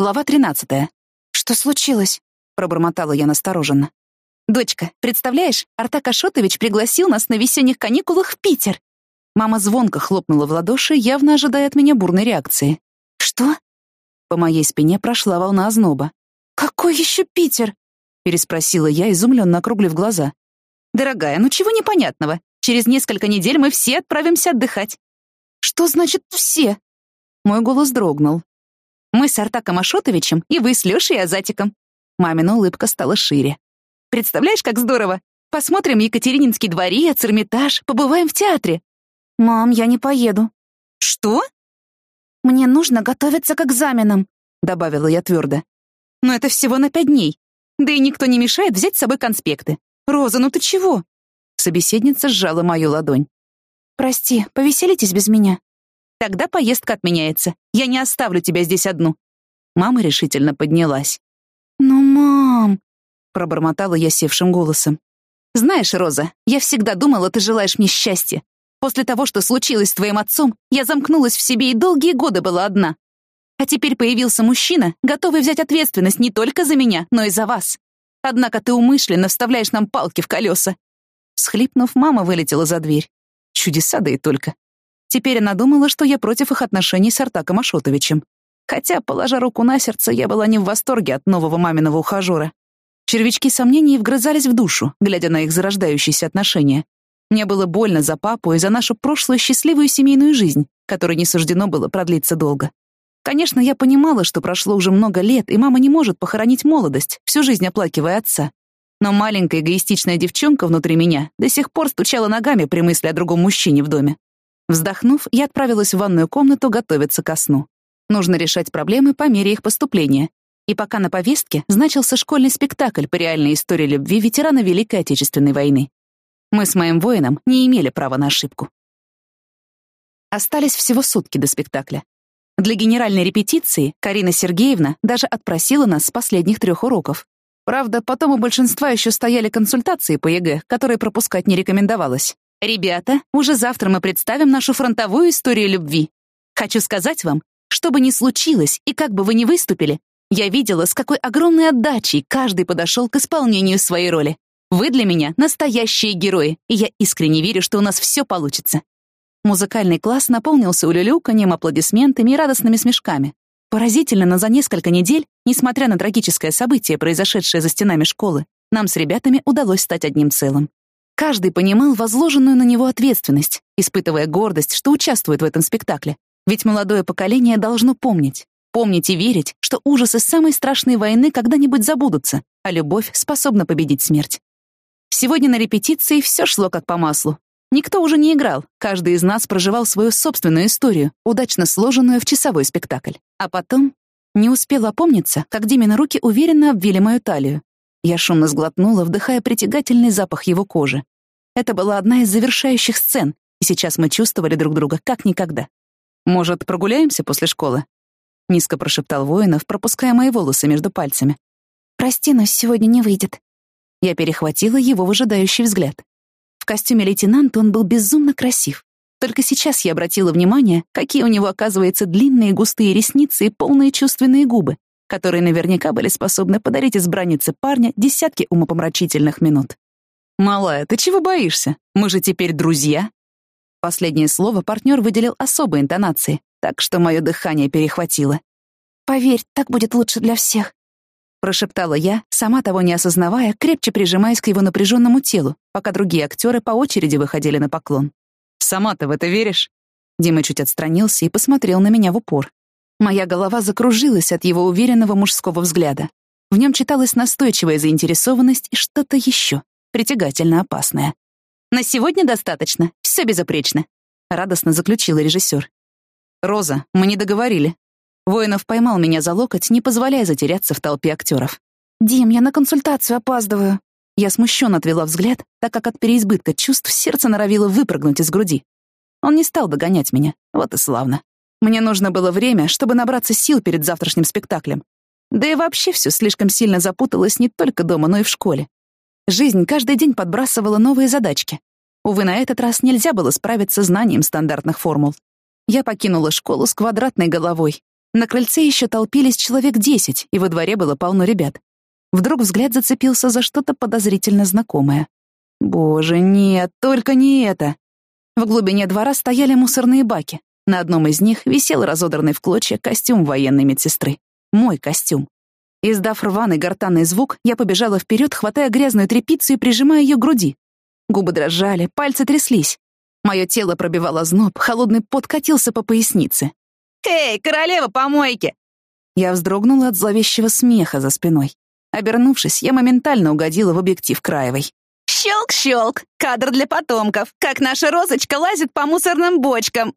Глава 13. «Что случилось?» — пробормотала я настороженно. «Дочка, представляешь, Артак Ашотович пригласил нас на весенних каникулах в Питер!» Мама звонко хлопнула в ладоши, явно ожидая от меня бурной реакции. «Что?» По моей спине прошла волна озноба. «Какой еще Питер?» — переспросила я, изумленно округлив глаза. «Дорогая, ну чего непонятного? Через несколько недель мы все отправимся отдыхать». «Что значит «все»?» Мой голос дрогнул. «Мы с Артаком Ашотовичем, и вы с Лешей Азатиком». Мамина улыбка стала шире. «Представляешь, как здорово? Посмотрим Екатерининский дворец, Эрмитаж, побываем в театре». «Мам, я не поеду». «Что?» «Мне нужно готовиться к экзаменам», — добавила я твердо. «Но это всего на пять дней. Да и никто не мешает взять с собой конспекты. Роза, ну ты чего?» Собеседница сжала мою ладонь. «Прости, повеселитесь без меня». «Тогда поездка отменяется. Я не оставлю тебя здесь одну». Мама решительно поднялась. «Ну, мам...» — пробормотала я севшим голосом. «Знаешь, Роза, я всегда думала, ты желаешь мне счастья. После того, что случилось с твоим отцом, я замкнулась в себе и долгие годы была одна. А теперь появился мужчина, готовый взять ответственность не только за меня, но и за вас. Однако ты умышленно вставляешь нам палки в колеса. Схлипнув, мама вылетела за дверь. Чудеса, да и только. Теперь она думала, что я против их отношений с Артаком Ашотовичем. Хотя, положа руку на сердце, я была не в восторге от нового маминого ухажера. Червячки сомнений вгрызались в душу, глядя на их зарождающиеся отношения. Мне было больно за папу и за нашу прошлую счастливую семейную жизнь, которой не суждено было продлиться долго. Конечно, я понимала, что прошло уже много лет, и мама не может похоронить молодость, всю жизнь оплакивая отца. Но маленькая эгоистичная девчонка внутри меня до сих пор стучала ногами при мысли о другом мужчине в доме. Вздохнув, я отправилась в ванную комнату готовиться ко сну. Нужно решать проблемы по мере их поступления. И пока на повестке значился школьный спектакль по реальной истории любви ветерана Великой Отечественной войны. Мы с моим воином не имели права на ошибку. Остались всего сутки до спектакля. Для генеральной репетиции Карина Сергеевна даже отпросила нас с последних трех уроков. Правда, потом у большинства еще стояли консультации по ЕГЭ, которые пропускать не рекомендовалось. «Ребята, уже завтра мы представим нашу фронтовую историю любви. Хочу сказать вам, что бы ни случилось и как бы вы ни выступили, я видела, с какой огромной отдачей каждый подошел к исполнению своей роли. Вы для меня настоящие герои, и я искренне верю, что у нас все получится. Музыкальный класс наполнился улюлюканьем, аплодисментами и радостными смешками. Поразительно, но за несколько недель, несмотря на трагическое событие, произошедшее за стенами школы, нам с ребятами удалось стать одним целым. Каждый понимал возложенную на него ответственность, испытывая гордость, что участвует в этом спектакле. Ведь молодое поколение должно помнить, помнить и верить, что ужасы самой страшной войны когда-нибудь забудутся, а любовь способна победить смерть. Сегодня на репетиции все шло как по маслу. Никто уже не играл, каждый из нас проживал свою собственную историю, удачно сложенную в часовой спектакль. А потом не успела опомниться, как Димины руки уверенно обвили мою талию. Я шумно сглотнула, вдыхая притягательный запах его кожи. Это была одна из завершающих сцен, и сейчас мы чувствовали друг друга как никогда. «Может, прогуляемся после школы?» — низко прошептал Воинов, пропуская мои волосы между пальцами. «Прости, но сегодня не выйдет». Я перехватила его выжидающий взгляд. В костюме лейтенанта он был безумно красив. Только сейчас я обратила внимание, какие у него, оказывается, длинные густые ресницы и полные чувственные губы, которые наверняка были способны подарить избраннице парня десятки умопомрачительных минут. «Малая, ты чего боишься? Мы же теперь друзья!» Последнее слово партнер выделил особой интонацией, так что мое дыхание перехватило. «Поверь, так будет лучше для всех», прошептала я, сама того не осознавая, крепче прижимаясь к его напряженному телу, пока другие актеры по очереди выходили на поклон. «Сама ты в это веришь?» Дима чуть отстранился и посмотрел на меня в упор. Моя голова закружилась от его уверенного мужского взгляда. В нем читалась настойчивая заинтересованность и что-то еще, притягательно опасное. «На сегодня достаточно, все безупречно», — радостно заключила режиссер. «Роза, мы не договорили», Воинов поймал меня за локоть, не позволяя затеряться в толпе актеров. «Дим, я на консультацию опаздываю». Я смущенно отвела взгляд, так как от переизбытка чувств сердце норовило выпрыгнуть из груди. Он не стал догонять меня, вот и славно. Мне нужно было время, чтобы набраться сил перед завтрашним спектаклем. Да и вообще все слишком сильно запуталось не только дома, но и в школе. Жизнь каждый день подбрасывала новые задачки. Увы, на этот раз нельзя было справиться знанием стандартных формул. Я покинула школу с квадратной головой, На крыльце еще толпились человек десять, и во дворе было полно ребят. Вдруг взгляд зацепился за что-то подозрительно знакомое. Боже, нет, только не это. В глубине двора стояли мусорные баки. На одном из них висел разодранный в клочья костюм военной медсестры. Мой костюм. Издав рваный гортанный звук, я побежала вперед, хватая грязную тряпицу и прижимая ее к груди. Губы дрожали, пальцы тряслись. Мое тело пробивало зноб, холодный пот катился по пояснице. «Эй, королева помойки!» Я вздрогнула от зловещего смеха за спиной. Обернувшись, я моментально угодила в объектив Краевой. «Щелк-щелк! Кадр для потомков! Как наша розочка лазит по мусорным бочкам!